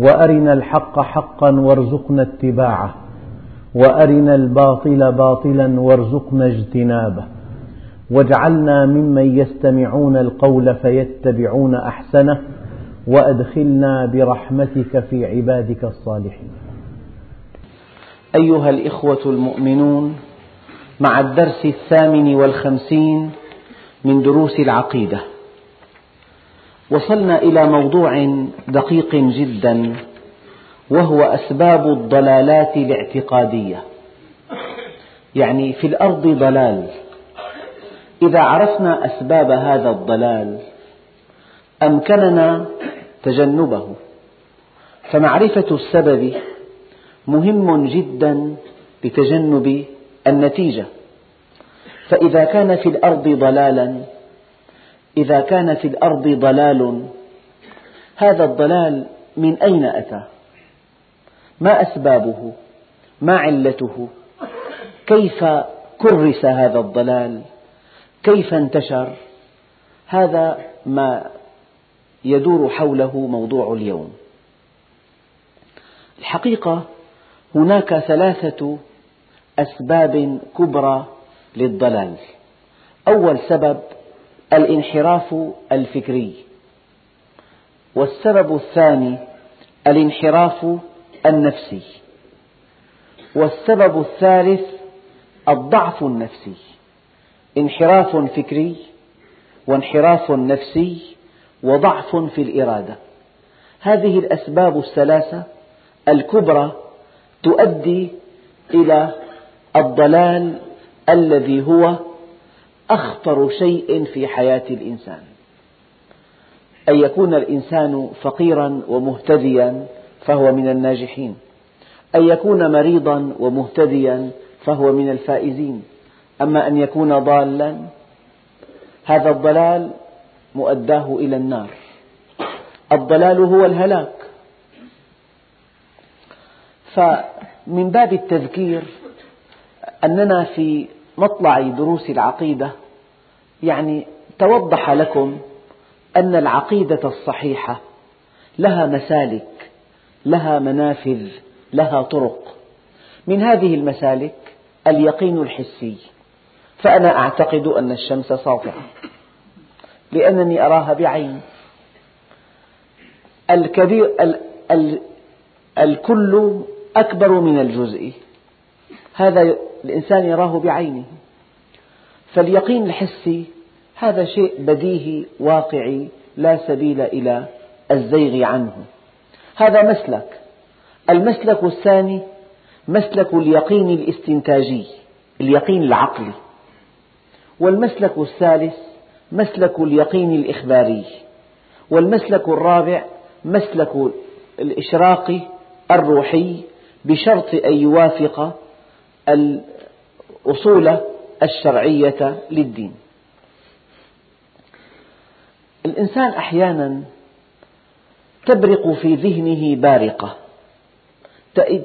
وأرنا الحق حقا وارزقنا اتباعه وأرنا الباطل باطلا وارزقنا اجتنابه واجعلنا ممن يستمعون القول فيتبعون أحسنه وأدخلنا برحمتك في عبادك الصالحين. أيها الإخوة المؤمنون مع الدرس الثامن والخمسين من دروس العقيدة وصلنا إلى موضوع دقيق جدا وهو أسباب الضلالات الاعتقادية. يعني في الأرض ضلال. إذا عرفنا أسباب هذا الضلال أمكننا تجنبه. فمعرفة السبب مهم جدا لتجنب النتيجة. فإذا كان في الأرض ضلالا إذا كان في الأرض ضلال هذا الضلال من أين أتى؟ ما أسبابه؟ ما علته؟ كيف كرس هذا الضلال؟ كيف انتشر؟ هذا ما يدور حوله موضوع اليوم. الحقيقة هناك ثلاثة أسباب كبرى للضلال. أول سبب الانحراف الفكري. والسبب الثاني الانحراف النفسي. والسبب الثالث الضعف النفسي. انحراف فكري وانحراف نفسي وضعف في الإرادة. هذه الأسباب الثلاثة الكبرى تؤدي إلى الضلال الذي هو أخطر شيء في حياة الإنسان. أن يكون الإنسان فقيرا ومهتديا فهو من الناجحين. أن يكون مريضا ومهتديا فهو من الفائزين. أما أن يكون ضالا هذا الضلال مؤداه إلى النار. الضلال هو الهلاك. فمن باب التذكير أننا في مطلع دروس العقيدة يعني توضح لكم أن العقيدة الصحيحة لها مسالك لها منافذ لها طرق. من هذه المسالك اليقين الحسي. فأنا أعتقد أن الشمس ساطعة لأنني أراها بعيني الكبير ال ال الكل أكبر من الجزء. هذا الإنسان يراه بعينه. فاليقين الحسي هذا شيء بديهي واقعي لا سبيل إلى الزيغ عنه. هذا مسلك. المسلك الثاني مسلك اليقين الاستنتاجي اليقين العقلي. والمسلك الثالث مسلك اليقين الإخباري. والمسلك الرابع مسلك الإشراق الروحي بشرط أن يوافق الأصول الشرعية للدين. الإنسان أحيانا تبرق في ذهنه بارقة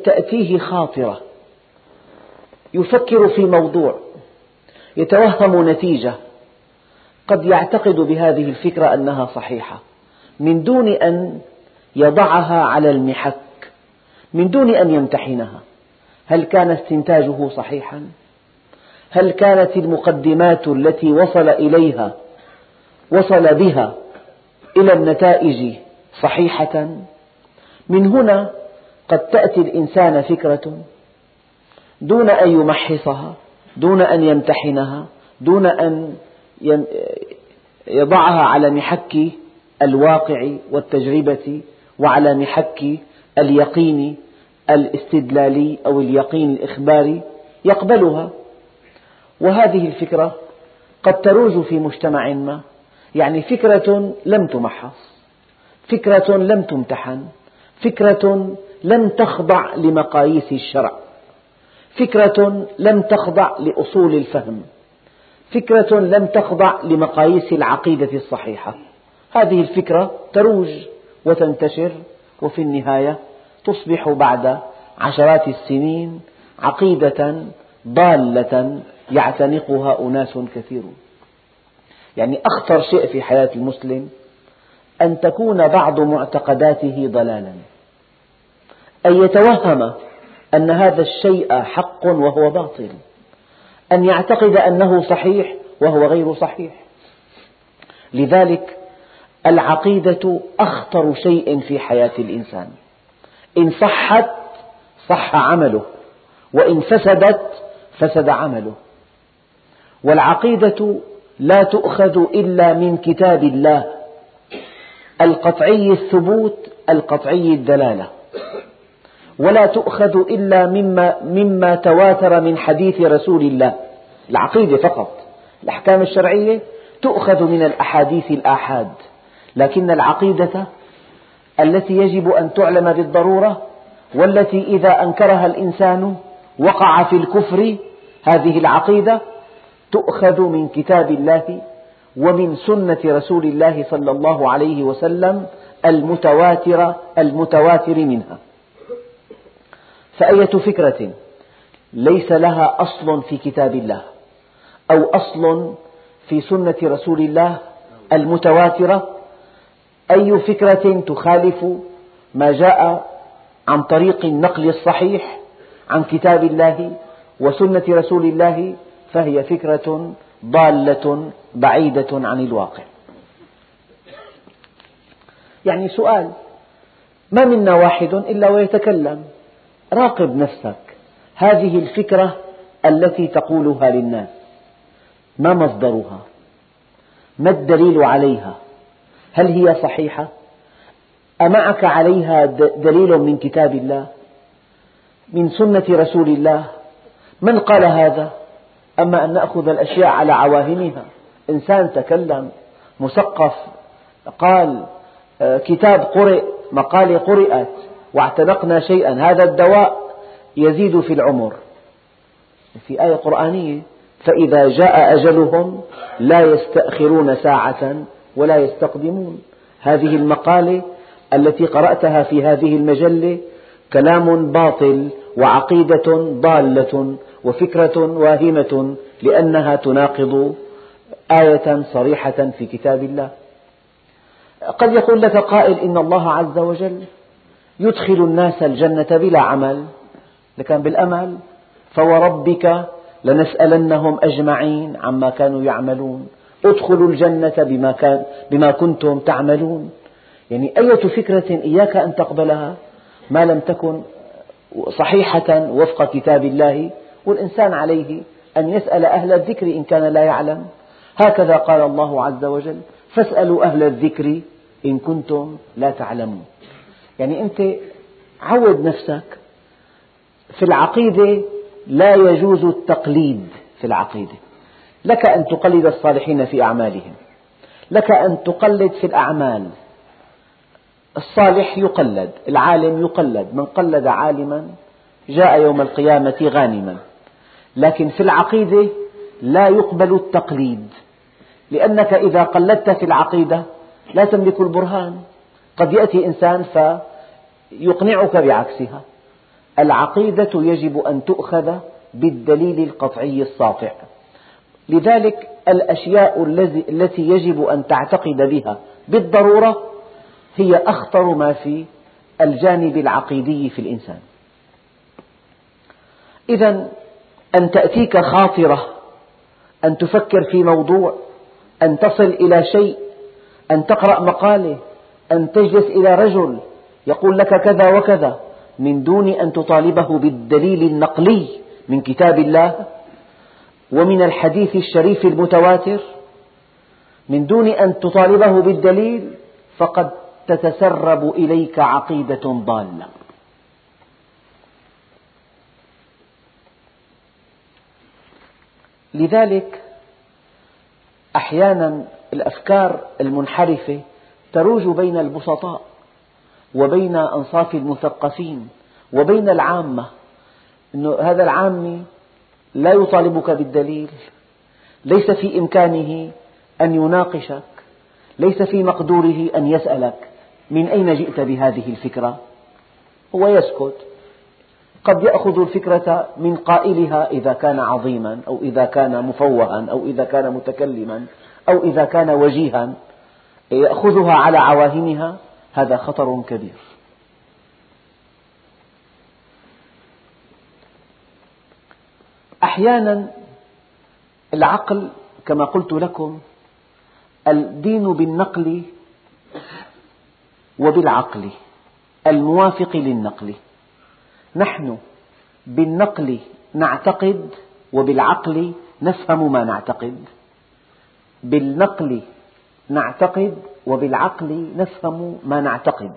تأتيه خاطرة يفكر في موضوع يتوهم نتيجة. قد يعتقد بهذه الفكرة أنها صحيحة. من دون أن يضعها على المحك من دون أن يمتحنها هل كان استنتاجه صحيحا؟ هل كانت المقدمات التي وصل إليها وصل بها إلى النتائج صحيحة؟ من هنا قد تأتي الإنسان فكرة دون أن يمحصها دون أن يمتحنها دون أن يضعها على محك الواقع والتجربة وعلى محك اليقين الاستدلالي أو اليقين الإخباري يقبلها. وهذه الفكرة قد تروج في مجتمع ما. يعني فكرة لم تمحص فكرة لم تمتحن فكرة لم تخضع لمقاييس الشرع فكرة لم تخضع لأصول الفهم فكرة لم تخضع لمقاييس العقيدة الصحيحة. هذه الفكرة تروج وتنتشر وفي النهاية تصبح بعد عشرات السنين عقيدة ضالة يعتنقها أناس كثيرون. يعني أخطر شيء في حياة المسلم أن تكون بعض معتقداته ضلالا. أن يتوهم أن هذا الشيء حق وهو باطل. أن يعتقد أنه صحيح وهو غير صحيح. لذلك العقيدة أخطر شيء في حياة الإنسان. إن صحت صح عمله وإن فسدت فسد عمله. والعقيدة لا تؤخذ إلا من كتاب الله. القطعي الثبوت القطعي الدلالة. ولا تؤخذ إلا مما, مما تواتر من حديث رسول الله. العقيدة فقط. الأحكام الشرعية تؤخذ من الأحاديث الآحاد. لكن العقيدة التي يجب أن تعلم بالضرورة والتي إذا أنكرها الإنسان وقع في الكفر هذه العقيدة تؤخذ من كتاب الله ومن سنة رسول الله صلى الله عليه وسلم المتواتر المتواتر منها. فأية فكرة ليس لها أصل في كتاب الله أو أصل في سنة رسول الله المتواترة؟ أي فكرة تخالف ما جاء عن طريق النقل الصحيح عن كتاب الله وسنة رسول الله فهي فكرة ضالة بعيدة عن الواقع. يعني سؤال ما منا واحد إلا ويتكلم؟ راقب نفسك. هذه الفكرة التي تقولها للناس. ما مصدرها؟ ما الدليل عليها؟ هل هي صحيحة؟ أمعك عليها دليل من كتاب الله؟ من سنة رسول الله؟ من قال هذا؟ أما أن نأخذ الأشياء على عواهنها. إنسان تكلم مثقف قال آه، كتاب قرئ مقالة قرئت واعتنقنا شيئا هذا الدواء يزيد في العمر. في آية قرآنية فإذا جاء أجلهم لا يستأخرون ساعة ولا يستقدمون. هذه المقالة التي قرأتها في هذه المجلة كلام باطل وعقيدة ضالة وفكرة واهمة لأنها تناقض آية صريحة في كتاب الله. قد يقول لك قائل إن الله عز وجل يدخل الناس الجنة بلا عمل. لكن بالأمل. فوربك لنسألنهم أجمعين عما كانوا يعملون. ادخلوا الجنة بما, كان بما كنتم تعملون. يعني أية فكرة إياك أن تقبلها؟ ما لم تكن صحيحة وفق كتاب الله والإنسان عليه أن يسأل أهل الذكر إن كان لا يعلم. هكذا قال الله عز وجل فاسألوا أهل الذكر إن كنتم لا تعلمون. يعني أنت عود نفسك في العقيدة لا يجوز التقليد في العقيدة. لك أن تقلد الصالحين في أعمالهم. لك أن تقلد في الأعمال. الصالح يقلد العالم يقلد من قلد عالما جاء يوم القيامة غانما. لكن في العقيدة لا يقبل التقليد لأنك إذا قلدت في العقيدة لا تملك البرهان. قد يأتي إنسان فيقنعك بعكسها. العقيدة يجب أن تؤخذ بالدليل القطعي الساطع. لذلك الأشياء التي يجب أن تعتقد بها بالضرورة هي أخطر ما في الجانب العقيدي في الإنسان. إذا أن تأتيك خاطرة أن تفكر في موضوع أن تصل إلى شيء أن تقرأ مقالة أن تجلس إلى رجل يقول لك كذا وكذا من دون أن تطالبه بالدليل النقلي من كتاب الله ومن الحديث الشريف المتواتر من دون أن تطالبه بالدليل فقد تتسرب إليك عقيدة ضالة. لذلك أحيانا الأفكار المنحرفة تروج بين البسطاء وبين أنصاف المثقفين وبين العامة أنه هذا العامي لا يطالبك بالدليل ليس في إمكانه أن يناقشك ليس في مقدوره أن يسألك. من أين جئت بهذه الفكرة؟ هو يسكت. قد يأخذ الفكرة من قائلها إذا كان عظيما أو إذا كان مفوها أو إذا كان متكلما أو إذا كان وجيها. يأخذها على عواهنها هذا خطر كبير. أحيانا العقل كما قلت لكم الدين بالنقل وبالعقل الموافق للنقل. نحن بالنقل نعتقد وبالعقل نفهم ما نعتقد. بالنقل نعتقد وبالعقل نفهم ما نعتقد.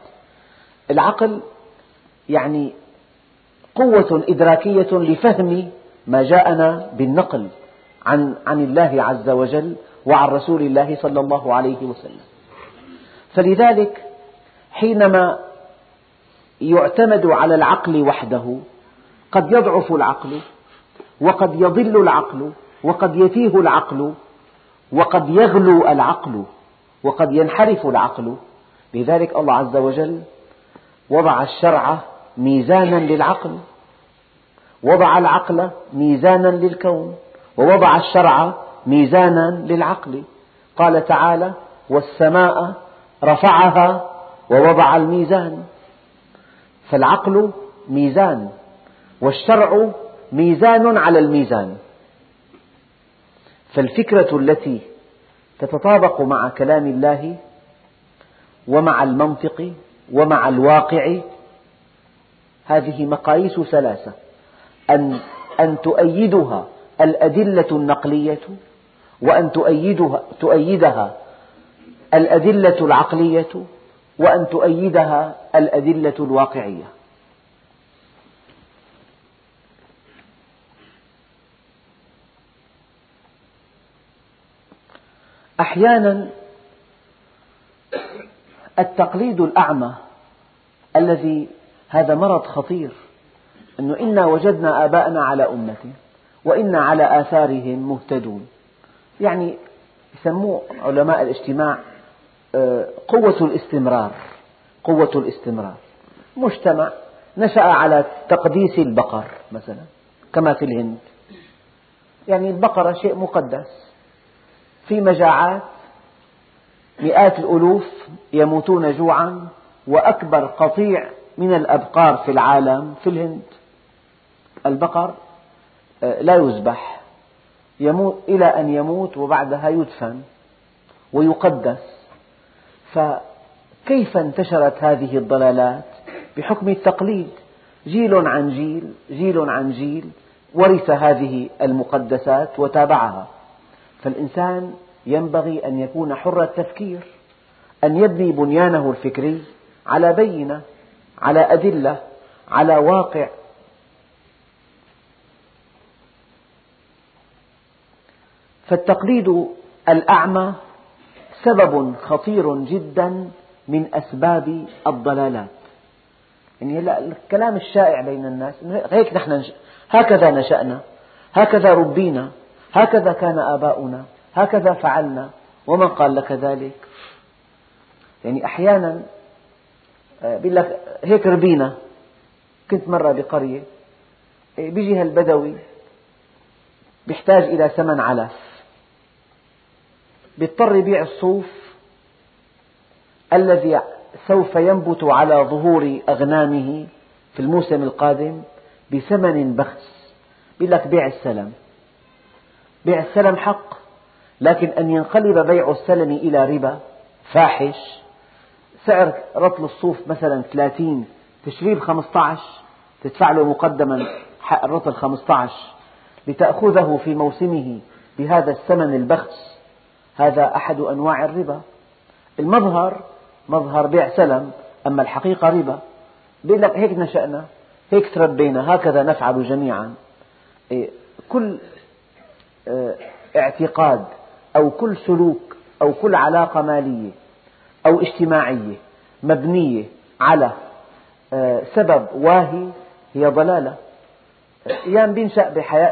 العقل يعني قوة إدراكية لفهم ما جاءنا بالنقل عن عن الله عز وجل وعن رسول الله صلى الله عليه وسلم. فلذلك حينما يعتمد على العقل وحده قد يضعف العقل وقد يضل العقل وقد يتيه العقل وقد يغلو العقل وقد ينحرف العقل. لذلك الله عز وجل وضع الشرع ميزانا للعقل وضع العقل ميزانا للكون ووضع الشرع ميزانا للعقل. قال تعالى والسماء رفعها ووضع الميزان. فالعقل ميزان والشرع ميزان على الميزان. فالفكرة التي تتطابق مع كلام الله ومع المنطق ومع الواقع هذه مقاييس ثلاثة. أن أن تؤيدها الأدلة النقلية وأن تؤيدها, تؤيدها الأدلة العقلية وأن تؤيدها الأدلة الواقعية. أحيانا التقليد الأعمى الذي هذا مرض خطير أنه إنا وجدنا آباءنا على أمة وإنا على آثارهم مهتدون. يعني يسموه علماء الاجتماع قوة الاستمرار قوة الاستمرار. مجتمع نشأ على تقديس البقر مثلا كما في الهند. يعني البقرة شيء مقدس. في مجاعات مئات الألوف يموتون جوعا وأكبر قطيع من الأبقار في العالم في الهند. البقر آه، لا يذبح. يموت إلى أن يموت وبعدها يدفن ويقدس. فكيف انتشرت هذه الضلالات؟ بحكم التقليد. جيل عن جيل جيل عن جيل ورث هذه المقدسات وتابعها. فالإنسان ينبغي أن يكون حر التفكير أن يبني بنيانه الفكري على بينة على أدلة على واقع. فالتقليد الأعمى سبب خطير جدا من أسباب الضلالات. يعني الكلام الشائع بين الناس هيك نحن هكذا نشأنا هكذا ربينا هكذا كان آباؤنا هكذا فعلنا ومن قال لك ذلك؟ يعني أحيانا آه، بيقول لك هيك ربينا. كنت مرة بقرية آه، بيجي هالبدوي بيحتاج إلى ثمن علف بيضطر يبيع الصوف الذي سوف ينبت على ظهور أغنامه في الموسم القادم بثمن بخس. يقول لك بيع السلم. بيع السلم حق لكن أن ينقلب بيع السلم إلى ربا فاحش. سعر رطل الصوف مثلا 30 تشريه ب 15 تدفع له مقدما حق الرطل 15 لتأخذه في موسمه بهذا الثمن البخس. هذا أحد أنواع الربا. المظهر مظهر بيع سلم أما الحقيقة ربا. بيقول لك هيك نشأنا هيك تربينا هكذا نفعل جميعا. إيه، كل آه، اعتقاد أو كل سلوك أو كل علاقة مالية أو اجتماعية مبنية على آه، سبب واهي هي ضلالة. أيام بينشأ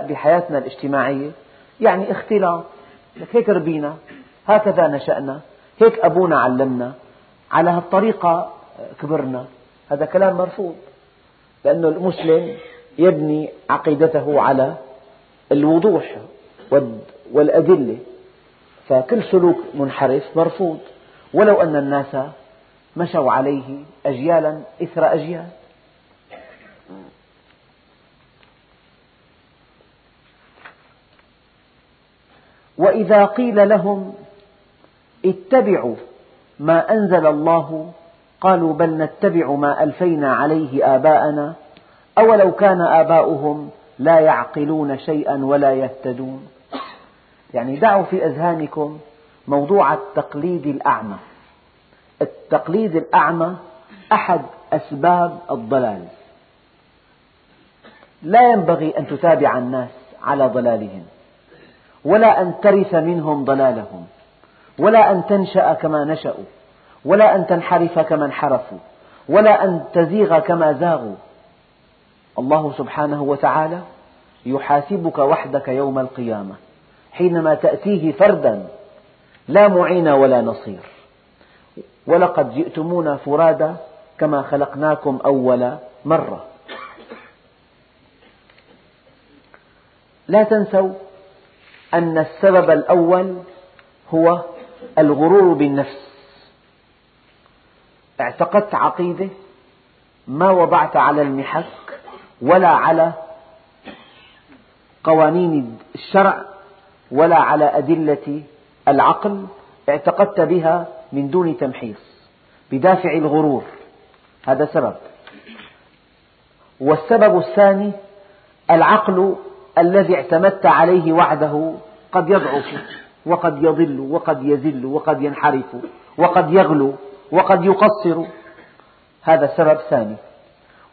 بحياتنا الاجتماعية يعني اختلاط هيك ربينا هكذا نشأنا هيك أبونا علمنا على هالطريقة كبرنا. هذا كلام مرفوض لأن المسلم يبني عقيدته على الوضوح والأدلة. فكل سلوك منحرف مرفوض. ولو أن الناس مشوا عليه أجيالا إثر أجيال. وإذا قيل لهم اتبعوا ما أنزل الله قالوا بل نتبع ما ألفينا عليه آباءنا أولو كان آباؤهم لا يعقلون شيئا ولا يهتدون. يعني دعوا في أذهانكم موضوع التقليد الأعمى. التقليد الأعمى أحد أسباب الضلال. لا ينبغي أن تتابع الناس على ضلالهم. ولا أن ترث منهم ضلالهم ولا أن تنشأ كما نشأوا ولا أن تنحرف كما انحرفوا ولا أن تزيغ كما زاغوا. الله سبحانه وتعالى يحاسبك وحدك يوم القيامة حينما تأتيه فردا لا معين ولا نصير. ولقد جئتمونا فرادا كما خلقناكم أول مرة. لا تنسوا أن السبب الأول هو الغرور بالنفس. اعتقدت عقيدة ما وضعت على المحك ولا على قوانين الشرع ولا على أدلة العقل اعتقدت بها من دون تمحيص بدافع الغرور. هذا سبب. والسبب الثاني العقل الذي اعتمدت عليه وحده قد يضعف وقد يضل وقد يزل وقد ينحرف وقد يغلو وقد يقصر. هذا سبب ثاني.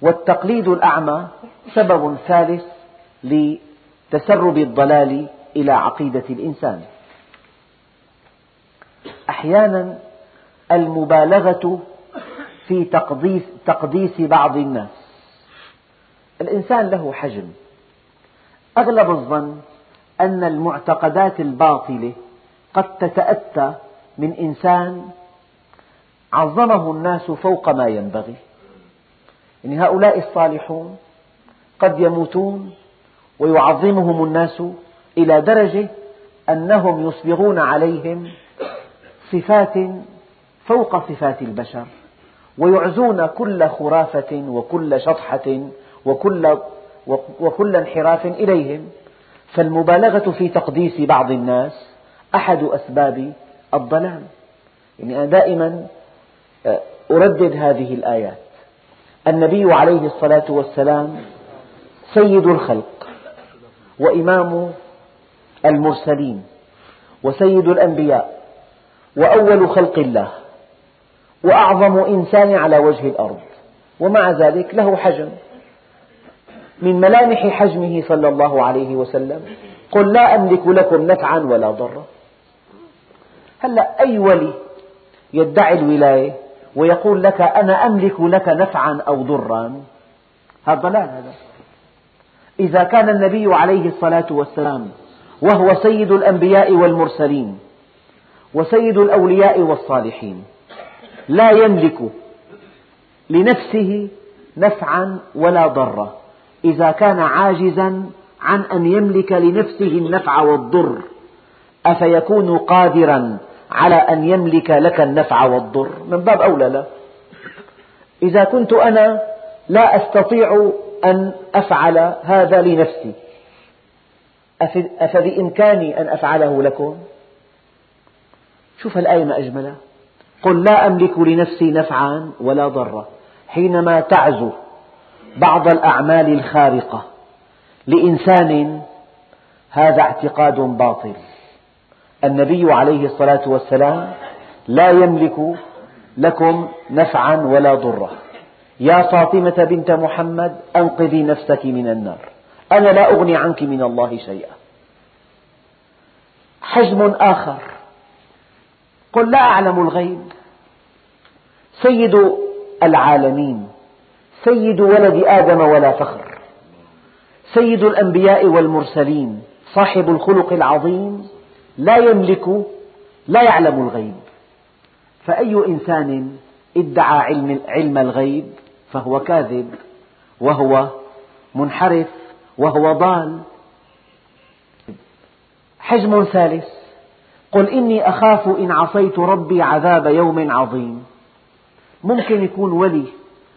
والتقليد الأعمى سبب ثالث لتسرب الضلال إلى عقيدة الإنسان. أحيانا المبالغة في تقديس, تقديس بعض الناس. الإنسان له حجم. أغلب الظن أن المعتقدات الباطلة قد تتأتى من إنسان عظمه الناس فوق ما ينبغي. يعني هؤلاء الصالحون قد يموتون ويعظمهم الناس إلى درجة أنهم يصبغون عليهم صفات فوق صفات البشر ويعزون كل خرافة وكل شطحة وكل, وكل انحراف إليهم. فالمبالغة في تقديس بعض الناس أحد أسباب الضلال يعني أنا دائما آه، أردد هذه الآيات. النبي عليه الصلاة والسلام سيد الخلق وإمام المرسلين وسيد الأنبياء وأول خلق الله وأعظم إنسان على وجه الأرض. ومع ذلك له حجم. من ملامح حجمه صلى الله عليه وسلم. قل لا أملك لكم نفعا ولا ضرا. هلا أي ولي يدعي الولاية ويقول لك أنا أملك لك نفعا أو ضرا؟ هذا ضلال هذا. إذا كان النبي عليه الصلاة والسلام وهو سيد الأنبياء والمرسلين وسيد الأولياء والصالحين لا يملك لنفسه نفعا ولا ضرا. إذا كان عاجزا عن أن يملك لنفسه النفع والضر أفيكون قادرا على أن يملك لك النفع والضر؟ من باب أولى لا. إذا كنت أنا لا أستطيع أن أفعل هذا لنفسي أفبإمكاني أن أفعله لكم؟ شوف الآية ما أجملها. قل لا أملك لنفسي نفعا ولا ضرا. حينما تعزو بعض الأعمال الخارقة لإنسان هذا اعتقاد باطل. النبي عليه الصلاة والسلام لا يملك لكم نفعا ولا ضرا. يا فاطمة بنت محمد أنقذي نفسك من النار. أنا لا أغني عنك من الله شيئا. حجم آخر. قل لا أعلم الغيب. سيد العالمين. سيد ولد آدم ولا فخر. سيد الأنبياء والمرسلين صاحب الخلق العظيم لا يملك لا يعلم الغيب. فأي إنسان ادعى علم, علم الغيب فهو كاذب وهو منحرف وهو ضال. حجم ثالث قل إني أخاف إن عصيت ربي عذاب يوم عظيم. ممكن يكون ولي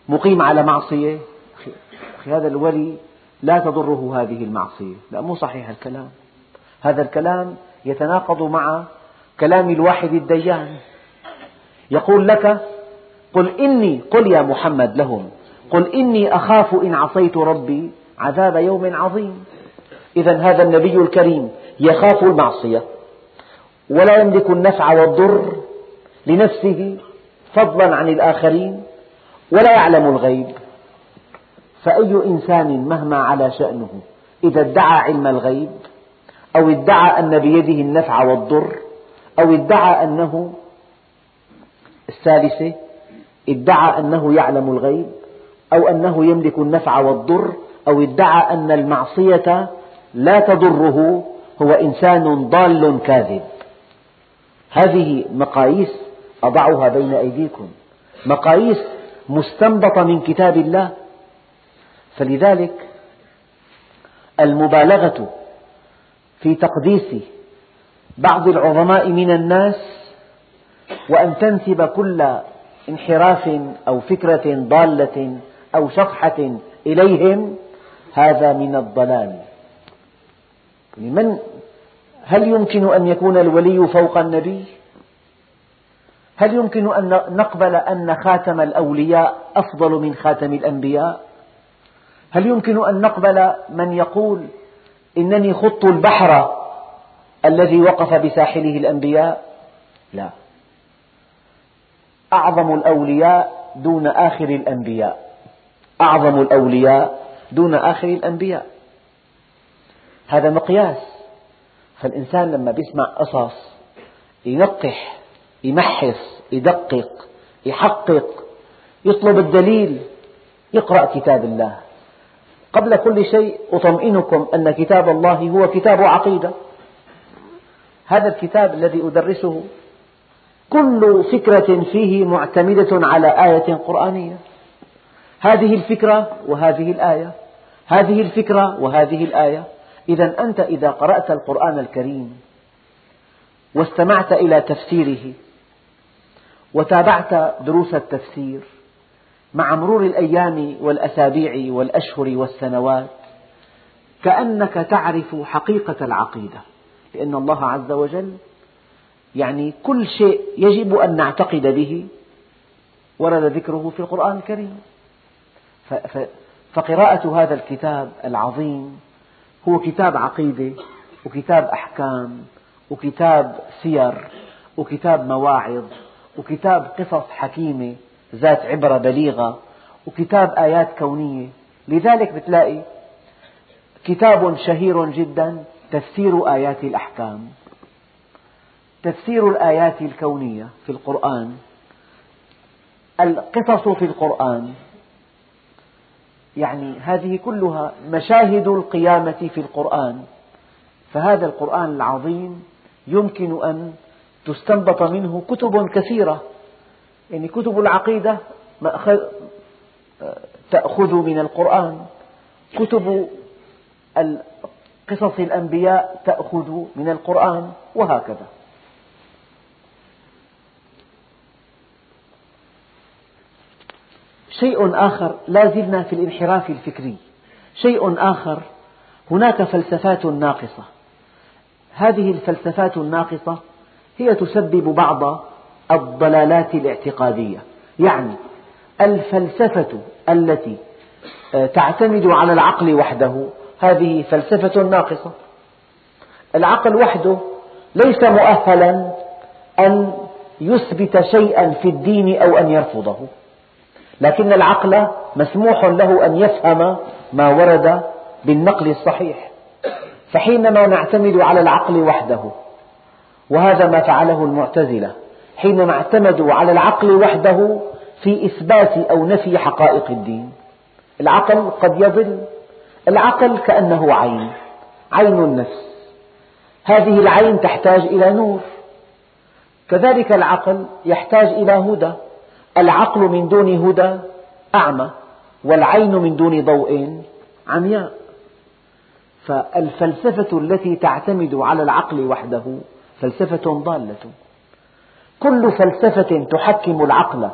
مقيم على معصية. أخي هذا الولي لا تضره هذه المعصية. لا مو صحيح الكلام. هذا الكلام يتناقض مع كلام الواحد الديان. يقول لك قل إني قل يا محمد لهم قل إني أخاف إن عصيت ربي عذاب يوم عظيم. إذا هذا النبي الكريم يخاف المعصية ولا يملك النفع والضر لنفسه فضلا عن الآخرين. ولا يعلم الغيب. فأي إنسان مهما علا شأنه إذا ادعى علم الغيب أو ادعى أن بيده النفع والضر أو ادعى أنه الثالثة ادعى أنه يعلم الغيب أو أنه يملك النفع والضر أو ادعى أن المعصية لا تضره هو إنسان ضال كاذب. هذه مقاييس أضعها بين أيديكم. مقاييس مستنبطة من كتاب الله فلذلك المبالغة في تقديس بعض العظماء من الناس وأن تنسب كل انحراف أو فكرة ضالة أو شطحة إليهم هذا من الضلال من هل يمكن أن يكون الولي فوق النبي؟ هل يمكن أن نقبل أن خاتم الأولياء أفضل من خاتم الأنبياء؟ هل يمكن أن نقبل من يقول إنني خضت البحر الذي وقف بساحله الأنبياء؟ لا، أعظم الأولياء دون آخر الأنبياء، أعظم الأولياء دون آخر الأنبياء، هذا مقياس، فالإنسان لما يسمع قصص ينقح. يمحص يدقق يحقق يطلب الدليل. يقرأ كتاب الله. قبل كل شيء أطمئنكم أن كتاب الله هو كتاب عقيدة. هذا الكتاب الذي أدرسه كل فكرة فيه معتمدة على آية قرآنية. هذه الفكرة وهذه الآية هذه الفكرة وهذه الآية. إذا أنت إذا قرأت القرآن الكريم واستمعت إلى تفسيره وتابعت دروس التفسير مع مرور الأيام والأسابيع والأشهر والسنوات كأنك تعرف حقيقة العقيدة لأن الله عز وجل يعني كل شيء يجب أن نعتقد به ورد ذكره في القرآن الكريم. فقراءة هذا الكتاب العظيم هو كتاب عقيدة وكتاب أحكام وكتاب سير وكتاب مواعظ وكتاب قصص حكيمة ذات عبرة بليغة وكتاب آيات كونية. لذلك بتلاقي كتاب شهير جدا تفسير آيات الأحكام. تفسير الآيات الكونية في القرآن. القصص في القرآن. يعني هذه كلها مشاهد القيامة في القرآن. فهذا القرآن العظيم يمكن أن تستنبط منه كتب كثيرة. يعني كتب العقيدة تأخذ من القرآن. كتب قصص الأنبياء تأخذ من القرآن وهكذا. شيء آخر لا زلنا في الانحراف الفكري. شيء آخر هناك فلسفات ناقصة. هذه الفلسفات الناقصة هي تسبب بعض الضلالات الاعتقادية. يعني الفلسفة التي آه، تعتمد على العقل وحده هذه فلسفة ناقصة. العقل وحده ليس مؤهلا أن يثبت شيئا في الدين أو أن يرفضه. لكن العقل مسموح له أن يفهم ما ورد بالنقل الصحيح. فحينما نعتمد على العقل وحده وهذا ما فعله المعتزلة حينما اعتمدوا على العقل وحده في إثبات أو نفي حقائق الدين. العقل قد يضل العقل كأنه عين عين النفس. هذه العين تحتاج إلى نور. كذلك العقل يحتاج إلى هدى. العقل من دون هدى أعمى والعين من دون ضوء عمياء. فالفلسفة التي تعتمد على العقل وحده فلسفة ضالة. كل فلسفة تحكم العقل.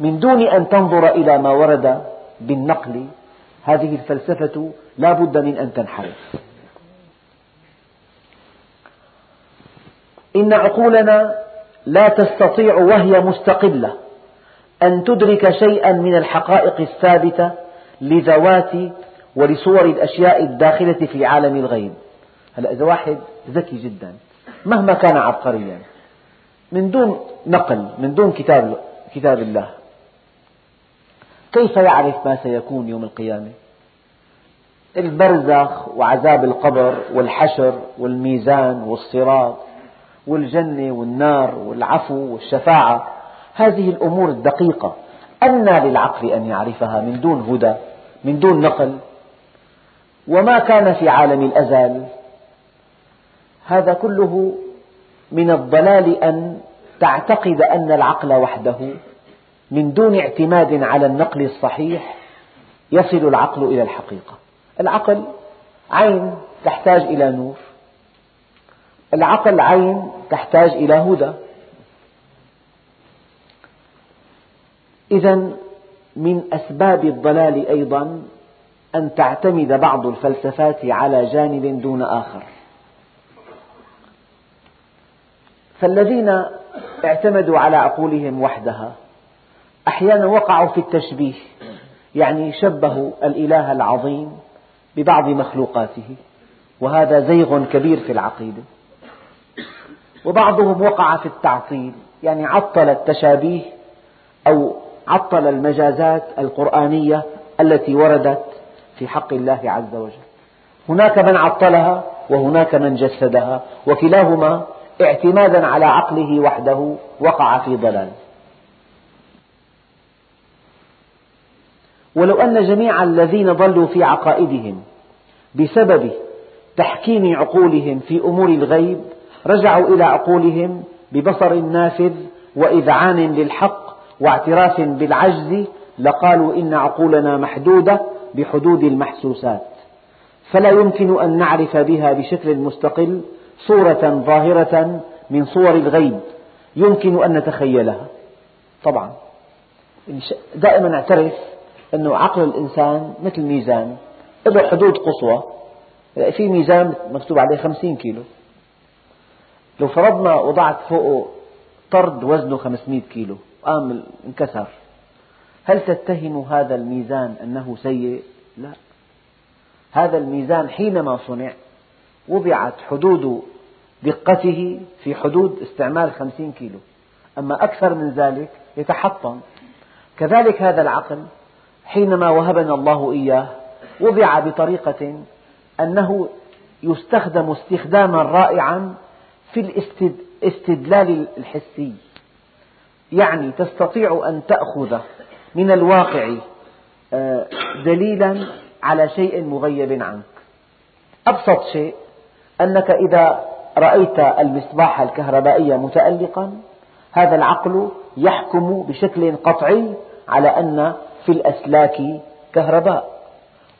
من دون أن تنظر إلى ما ورد بالنقل هذه الفلسفة لا بد من أن تنحرف. إن عقولنا لا تستطيع وهي مستقلة أن تدرك شيئا من الحقائق الثابتة لذوات ولصور الأشياء الداخلة في عالم الغيب. هلأ إذا واحد ذكي جدا. مهما كان عبقريا. من دون نقل من دون كتاب, كتاب الله. كيف يعرف ما سيكون يوم القيامة؟ البرزخ وعذاب القبر والحشر والميزان والصراط والجنة والنار والعفو والشفاعة. هذه الأمور الدقيقة. أنى للعقل أن يعرفها من دون هدى من دون نقل. وما كان في عالم الأزل هذا كله من الضلال أن تعتقد أن العقل وحده من دون اعتماد على النقل الصحيح يصل العقل إلى الحقيقة. العقل عين تحتاج إلى نور. العقل عين تحتاج إلى هدى. إذا من أسباب الضلال أيضا أن تعتمد بعض الفلسفات على جانب دون آخر. فالذين اعتمدوا على عقولهم وحدها أحيانا وقعوا في التشبيه يعني شبهوا الإله العظيم ببعض مخلوقاته وهذا زيغ كبير في العقيدة. وبعضهم وقع في التعطيل يعني عطل التشابيه أو عطل المجازات القرآنية التي وردت في حق الله عز وجل. هناك من عطلها وهناك من جسدها وكلاهما اعتمادا على عقله وحده وقع في ضلال. ولو أن جميع الذين ضلوا في عقائدهم بسبب تحكيم عقولهم في أمور الغيب رجعوا إلى عقولهم ببصر نافذ وإذعان للحق واعتراف بالعجز لقالوا إن عقولنا محدودة بحدود المحسوسات. فلا يمكن أن نعرف بها بشكل مستقل صورة ظاهرة من صور الغيب يمكن أن نتخيلها. طبعا. دائما اعترف أن عقل الإنسان مثل ميزان. له حدود قصوى. في ميزان مكتوب عليه خمسين كيلو. لو فرضنا وضعت فوقه طرد وزنه 500 كيلو قام انكسر. هل تتهم هذا الميزان أنه سيء؟ لا. هذا الميزان حينما صنع وضعت حدود دقته في حدود استعمال خمسين كيلو. أما أكثر من ذلك يتحطم. كذلك هذا العقل حينما وهبنا الله إياه وضع بطريقة أنه يستخدم استخداما رائعا في الاستدلال الحسي. يعني تستطيع أن تأخذ من الواقع آه، دليلا على شيء مغيب عنك. أبسط شيء أنك إذا رأيت المصباح الكهربائي متألقا. هذا العقل يحكم بشكل قطعي على أن في الأسلاك كهرباء.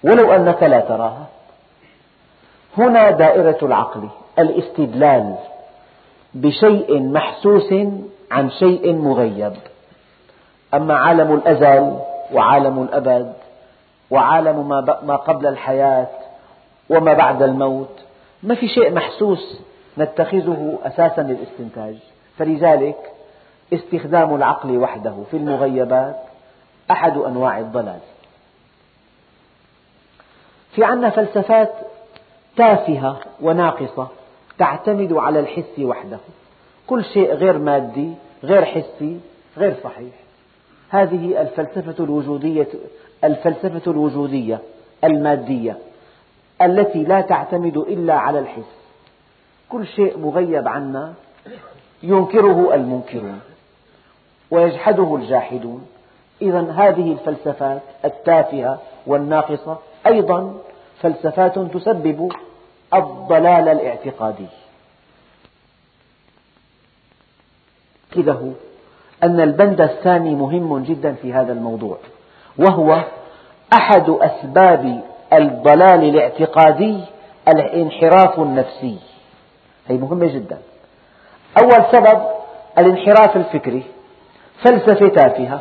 ولو أنك لا تراها. هنا دائرة العقل الاستدلال بشيء محسوس عن شيء مغيب. أما عالم الأزل وعالم الأبد وعالم ما قبل الحياة وما بعد الموت ما في شيء محسوس نتخذه أساسا للاستنتاج. فلذلك استخدام العقل وحده في المغيبات أحد أنواع الضلال. في عنا فلسفات تافهة وناقصة تعتمد على الحس وحده. كل شيء غير مادي غير حسي غير صحيح. هذه الفلسفة الوجودية الفلسفة الوجودية المادية التي لا تعتمد إلا على الحس. كل شيء مغيب عنا ينكره المنكرون ويجحده الجاحدون. إذا هذه الفلسفات التافهة والناقصة أيضا فلسفات تسبب الضلال الاعتقادي. كده أن البند الثاني مهم جدا في هذا الموضوع وهو أحد أسباب الضلال الاعتقادي الانحراف النفسي. هي مهمة جدا. أول سبب الانحراف الفكري فلسفة تافهة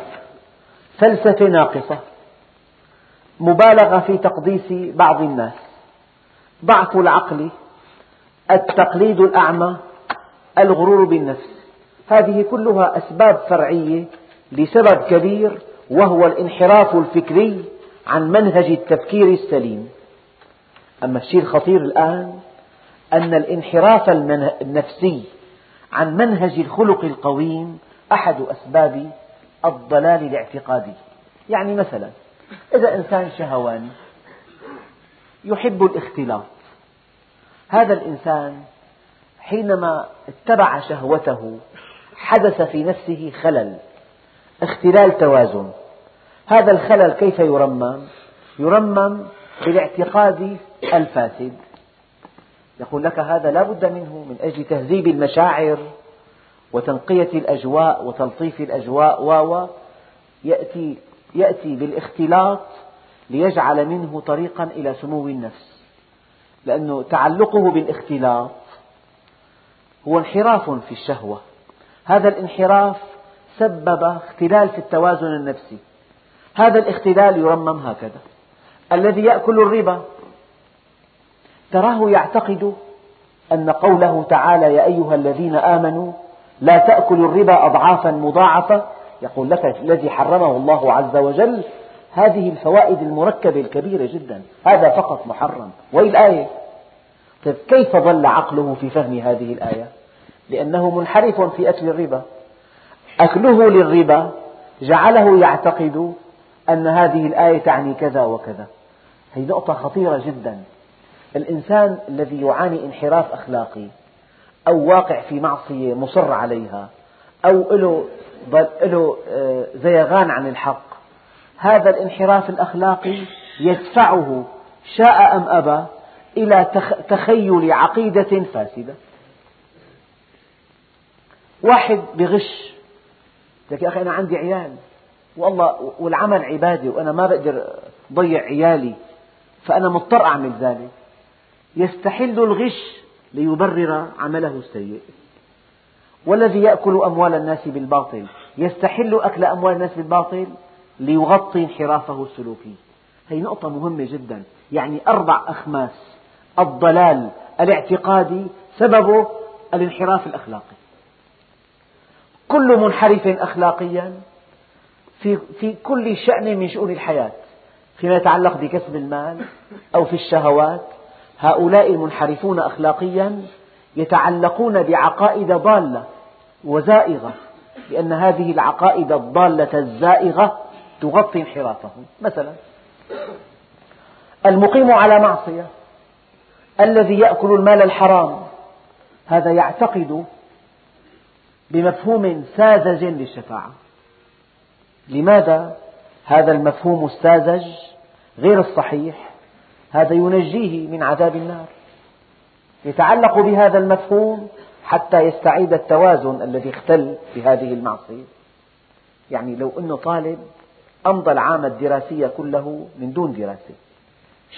فلسفة ناقصة مبالغة في تقديس بعض الناس ضعف العقل التقليد الأعمى الغرور بالنفس. هذه كلها أسباب فرعية لسبب كبير وهو الانحراف الفكري عن منهج التفكير السليم. أما الشيء الخطير الآن أن الانحراف النفسي عن منهج الخلق القويم أحد أسباب الضلال الاعتقادي. يعني مثلا إذا إنسان شهواني يحب الاختلاط هذا الإنسان حينما اتبع شهوته حدث في نفسه خلل اختلال توازن. هذا الخلل كيف يرمم؟ يرمم بالاعتقاد الفاسد. يقول لك هذا لا بد منه من أجل تهذيب المشاعر وتنقية الأجواء وتلطيف الأجواء و يأتي يأتي بالاختلاط ليجعل منه طريقا إلى سمو النفس. لأن تعلقه بالاختلاط هو انحراف في الشهوة. هذا الانحراف سبب اختلال في التوازن النفسي. هذا الاختلال يرمم هكذا. الذي يأكل الربا تراه يعتقد أن قوله تعالى يا أيها الذين آمنوا لا تأكلوا الربا أضعافا مضاعفة يقول لك الذي حرمه الله عز وجل هذه الفوائد المركبة الكبيرة جدا. هذا فقط محرم. وهي الآية طيب كيف ظل عقله في فهم هذه الآية؟ لأنه منحرف في أكل الربا. أكله للربا جعله يعتقد أن هذه الآية تعني كذا وكذا. هذه نقطة خطيرة جدا. الإنسان الذي يعاني انحراف أخلاقي أو واقع في معصية مصر عليها أو له له آه، زيغان عن الحق هذا الانحراف الأخلاقي يدفعه شاء أم أبى إلى تخيل عقيدة فاسدة. واحد بغش لك يا أخي أنا عندي عيال والله والعمل عبادة وأنا ما بقدر ضيع عيالي فأنا مضطر أعمل ذلك. يستحل الغش ليبرر عمله السيء. والذي يأكل أموال الناس بالباطل يستحل أكل أموال الناس بالباطل ليغطي انحرافه السلوكي. هذه نقطة مهمة جدا. يعني أربع أخماس. الضلال الاعتقادي سببه الانحراف الأخلاقي. كل منحرف أخلاقيا في, في كل شأن من شؤون الحياة فيما يتعلق بكسب المال أو في الشهوات هؤلاء المنحرفون أخلاقيا يتعلقون بعقائد ضالة وزائغة لأن هذه العقائد الضالة الزائغة تغطي انحرافهم. مثلا المقيم على معصية الذي يأكل المال الحرام هذا يعتقد بمفهوم ساذج للشفاعة. لماذا هذا المفهوم الساذج غير الصحيح؟ هذا ينجيه من عذاب النار. يتعلق بهذا المفهوم حتى يستعيد التوازن الذي اختل بهذه المعصية. يعني لو أنه طالب أمضى العام الدراسي كله من دون دراسة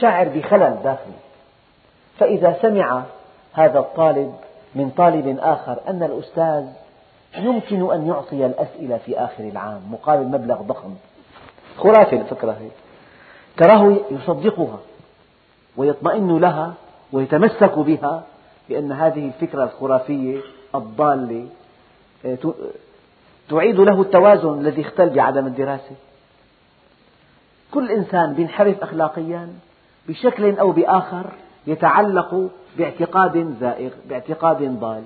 شاعر بخلل داخلي. فإذا سمع هذا الطالب من طالب آخر أن الأستاذ يمكن أن يعطي الأسئلة في آخر العام مقابل مبلغ ضخم. خرافة الفكرة هي. تراه يصدقها. ويطمئن لها ويتمسك بها لأن هذه الفكرة الخرافية الضالة آه، تعيد له التوازن الذي اختل بعدم الدراسة. كل إنسان ينحرف أخلاقيا بشكل أو بآخر يتعلق باعتقاد زائغ باعتقاد ضال.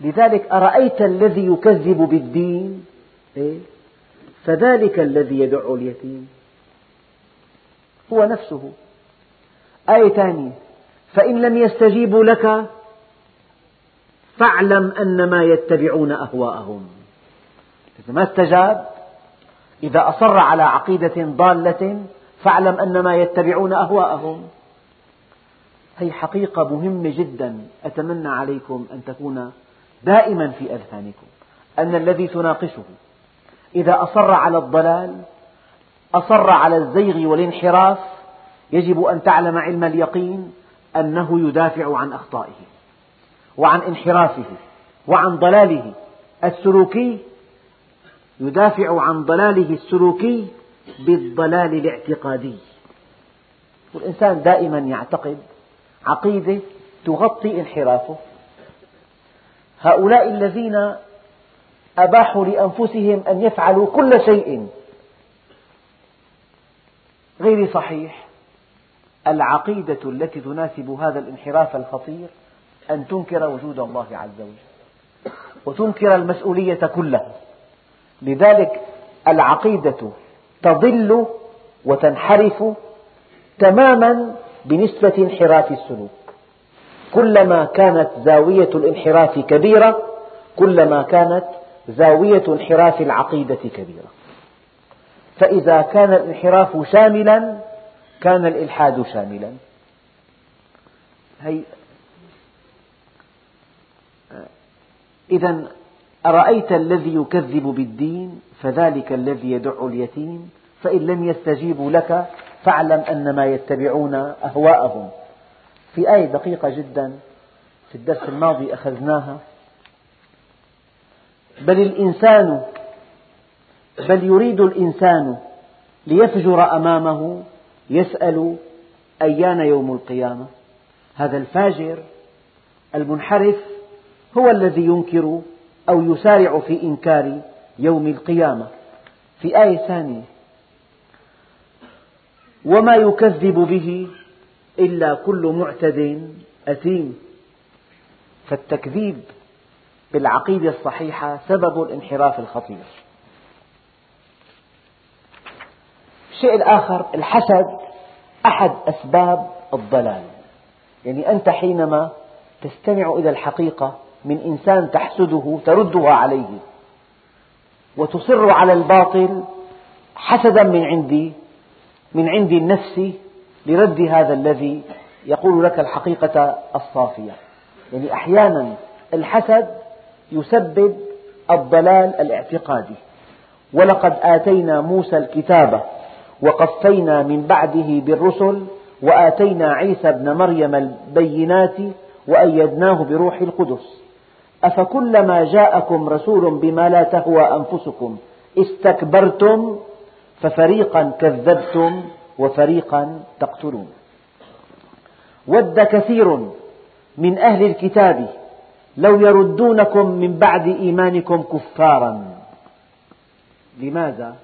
لذلك أرأيت الذي يكذب بالدين؟ إيه؟ فذلك الذي يدع اليتيم. هو نفسه. آية ثانية فإن لم يستجيبوا لك فاعلم أنما يتبعون أهواءهم. إذا ما استجاب إذا أصر على عقيدة ضالة فاعلم أنما يتبعون أهواءهم. هذه حقيقة مهمة جدا. أتمنى عليكم أن تكون دائما في أذهانكم. أن الذي تناقشه إذا أصر على الضلال أصر على الزيغ والانحراف يجب أن تعلم علم اليقين أنه يدافع عن أخطائه وعن انحرافه وعن ضلاله السلوكي يدافع عن ضلاله السلوكي بالضلال الاعتقادي. والإنسان دائما يعتقد عقيدة تغطي انحرافه. هؤلاء الذين أباحوا لأنفسهم أن يفعلوا كل شيء غير صحيح العقيدة التي تناسب هذا الانحراف الخطير أن تنكر وجود الله عز وجل وتنكر المسؤولية كلها. لذلك العقيدة تضل وتنحرف تماما بنسبة انحراف السلوك. كلما كانت زاوية الانحراف كبيرة كلما كانت زاوية انحراف العقيدة كبيرة. فإذا كان الانحراف شاملا كان الإلحاد شاملا. هي إذا أرأيت الذي يكذب بالدين فذلك الذي يدع اليتيم؟ فإن لم يستجيبوا لك فاعلم أنما يتبعون أهواءهم. في آية دقيقة جدا في الدرس الماضي أخذناها. بل الإنسان بل يريد الإنسان ليفجر أمامه يسأل أيان يوم القيامة. هذا الفاجر المنحرف هو الذي ينكر أو يسارع في إنكار يوم القيامة. في آية ثانية وما يكذب به إلا كل معتد أثيم. فالتكذيب بالعقيدة الصحيحة سبب الانحراف الخطير. الشيء الآخر الحسد أحد أسباب الضلال. يعني أنت حينما تستمع إلى الحقيقة من إنسان تحسده تردها عليه وتصر على الباطل حسدا من عندي من عند النفس لرد هذا الذي يقول لك الحقيقة الصافية. يعني أحيانا الحسد يسبب الضلال الاعتقادي. ولقد آتينا موسى الكتاب وقفينا من بعده بالرسل وآتينا عيسى ابن مريم البينات وأيدناه بروح القدس. أفكلما جاءكم رسول بما لا تهوى أنفسكم استكبرتم ففريقا كذبتم وفريقا تقتلون. ود كثير من أهل الكتاب لو يردونكم من بعد إيمانكم كفارا. لماذا؟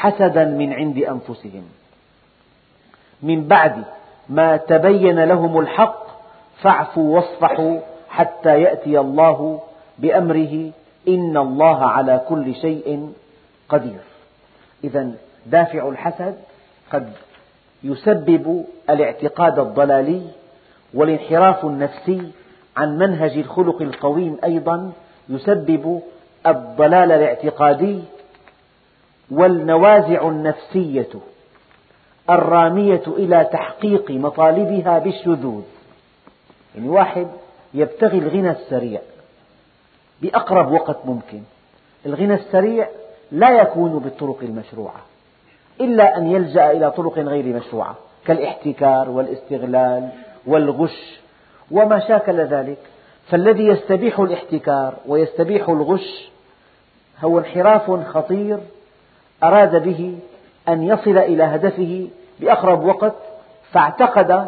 حسدا من عند أنفسهم. من بعد ما تبين لهم الحق فاعفوا واصفحوا حتى يأتي الله بأمره إن الله على كل شيء قدير. إذا دافع الحسد قد يسبب الاعتقاد الضلالي والانحراف النفسي عن منهج الخلق القويم أيضا يسبب الضلال الاعتقادي والنوازع النفسية الرامية إلى تحقيق مطالبها بالشذوذ. يعني واحد يبتغي الغنى السريع بأقرب وقت ممكن. الغنى السريع لا يكون بالطرق المشروعة إلا أن يلجأ إلى طرق غير مشروعة كالاحتكار والاستغلال والغش وما شاكل ذلك. فالذي يستبيح الاحتكار ويستبيح الغش هو انحراف خطير أراد به أن يصل إلى هدفه بأقرب وقت فاعتقد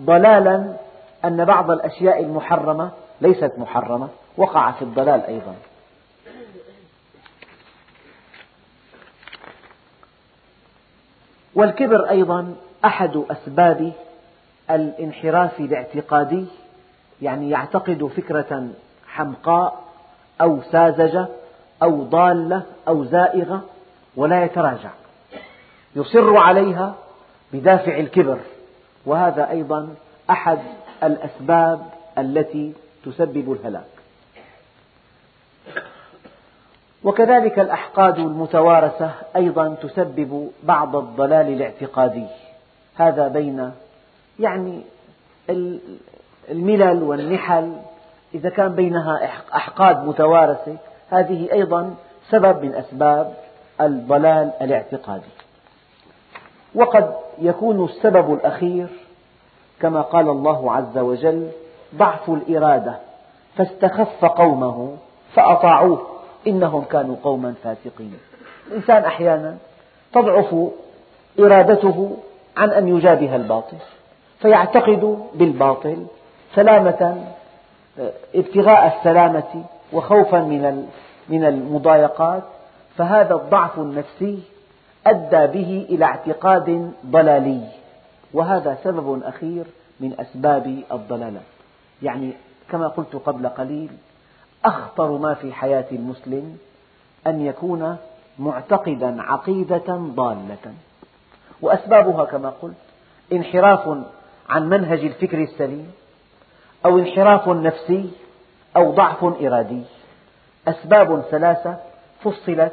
ضلالا أن بعض الأشياء المحرمة ليست محرمة وقع في الضلال أيضا. والكبر أيضا أحد أسباب الانحراف الاعتقادي يعني يعتقد فكرة حمقاء أو ساذجة أو ضالة أو زائغة. ولا يتراجع. يصر عليها بدافع الكبر. وهذا أيضا أحد الأسباب التي تسبب الهلاك. وكذلك الأحقاد المتوارثة أيضا تسبب بعض الضلال الاعتقادي. هذا بين يعني الملل والنحل. إذا كان بينها أحقاد متوارثة هذه أيضا سبب من أسباب الضلال الاعتقادي. وقد يكون السبب الأخير كما قال الله عز وجل ضعف الإرادة فاستخف قومه فأطاعوه إنهم كانوا قوما فاسقين. الإنسان أحيانا تضعف إرادته عن أن يجابه الباطل فيعتقد بالباطل سلامة ابتغاء السلامة وخوفا من المضايقات فهذا الضعف النفسي أدى به إلى اعتقاد ضلالي. وهذا سبب أخير من أسباب الضلالة. يعني كما قلت قبل قليل أخطر ما في حياة المسلم أن يكون معتقدا عقيدة ضالة. وأسبابها كما قلت انحراف عن منهج الفكر السليم أو انحراف نفسي أو ضعف إرادي. أسباب ثلاثة فصلت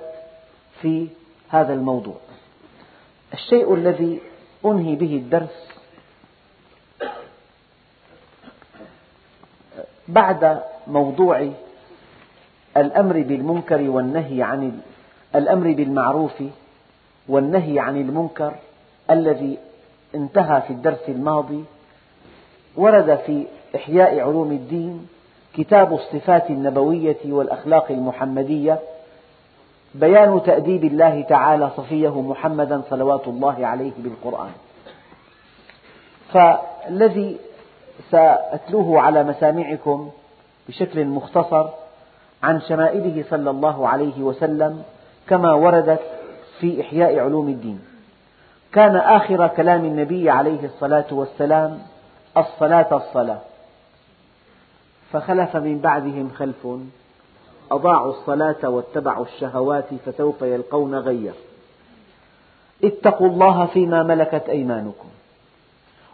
في هذا الموضوع. الشيء الذي أنهي به الدرس بعد موضوع الأمر بالمنكر والنهي عن الأمر بالمعروف والنهي عن المنكر الذي انتهى في الدرس الماضي ورد في إحياء علوم الدين كتاب الصفات النبوية والأخلاق المحمدية بيان تأديب الله تعالى صفيه محمدا صلوات الله عليه بالقرآن. فالذي سأتلوه على مسامعكم بشكل مختصر عن شمائله صلى الله عليه وسلم كما وردت في إحياء علوم الدين. كان آخر كلام النبي عليه الصلاة والسلام الصلاة الصلاة. فخلف من بعدهم خلف أضاعوا الصلاة واتبعوا الشهوات فسوف يلقون غيا. اتقوا الله فيما ملكت أيمانكم.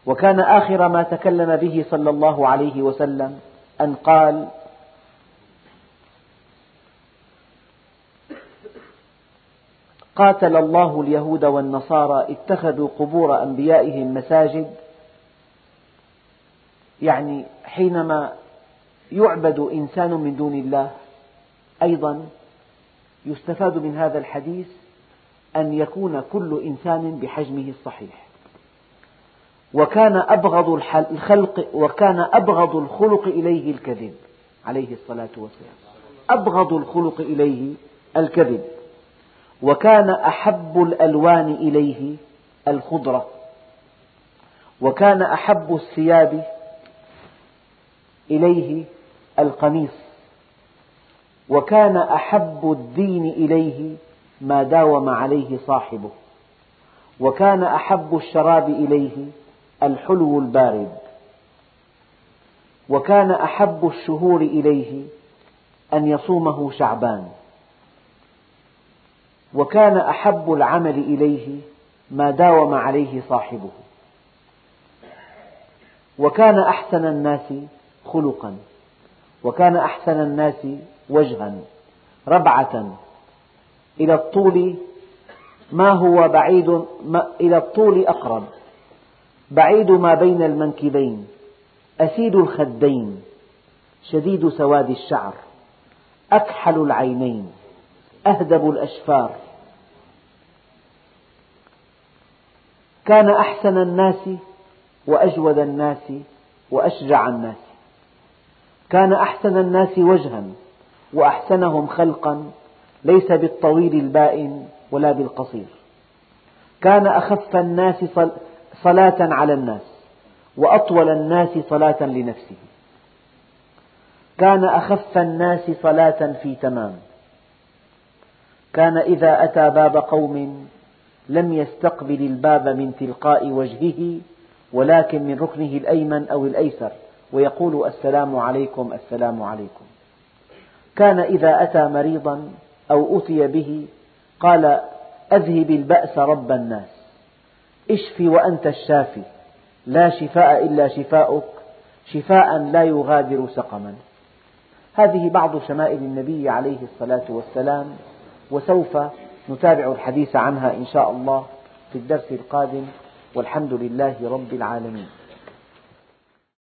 وكان آخر ما تكلم به صلى الله عليه وسلم أن قال قاتل الله اليهود والنصارى اتخذوا قبور أنبيائهم مساجد يعني حينما يعبد إنسان من دون الله أيضا يستفاد من هذا الحديث أن يكون كل إنسان بحجمه الصحيح. وكان أبغض الخلق وكان أبغض الخلق إليه الكذب عليه الصلاة والسلام. أبغض الخلق إليه الكذب. وكان أحب الألوان إليه الخضرة. وكان أحب الثياب إليه القميص. وكان أحب الدين إليه ما داوم عليه صاحبه وكان أحب الشراب إليه الحلو البارد وكان أحب الشهور إليه أن يصومه شعبان وكان أحب العمل إليه ما داوم عليه صاحبه وكان أحسن الناس خلقا. وكان أحسن الناس وجها ربعة إلى الطول ما هو بعيد ما إلى الطول أقرب. بعيد ما بين المنكبين أسيد الخدين شديد سواد الشعر أكحل العينين أهدب الأشفار. كان أحسن الناس وأجود الناس وأشجع الناس. كان أحسن الناس وجها وأحسنهم خلقا ليس بالطويل البائن ولا بالقصير. كان أخف الناس صلاة على الناس وأطول الناس صلاة لنفسه. كان أخف الناس صلاة في تمام. كان إذا أتى باب قوم لم يستقبل الباب من تلقاء وجهه ولكن من ركنه الأيمن أو الأيسر. ويقول السلام عليكم السلام عليكم. كان إذا أتى مريضا أو أتي به قال أذهب البأس رب الناس. اشف وأنت الشافي لا شفاء إلا شفاؤك شفاء لا يغادر سقما. هذه بعض شمائل النبي عليه الصلاة والسلام وسوف نتابع الحديث عنها إن شاء الله في الدرس القادم والحمد لله رب العالمين.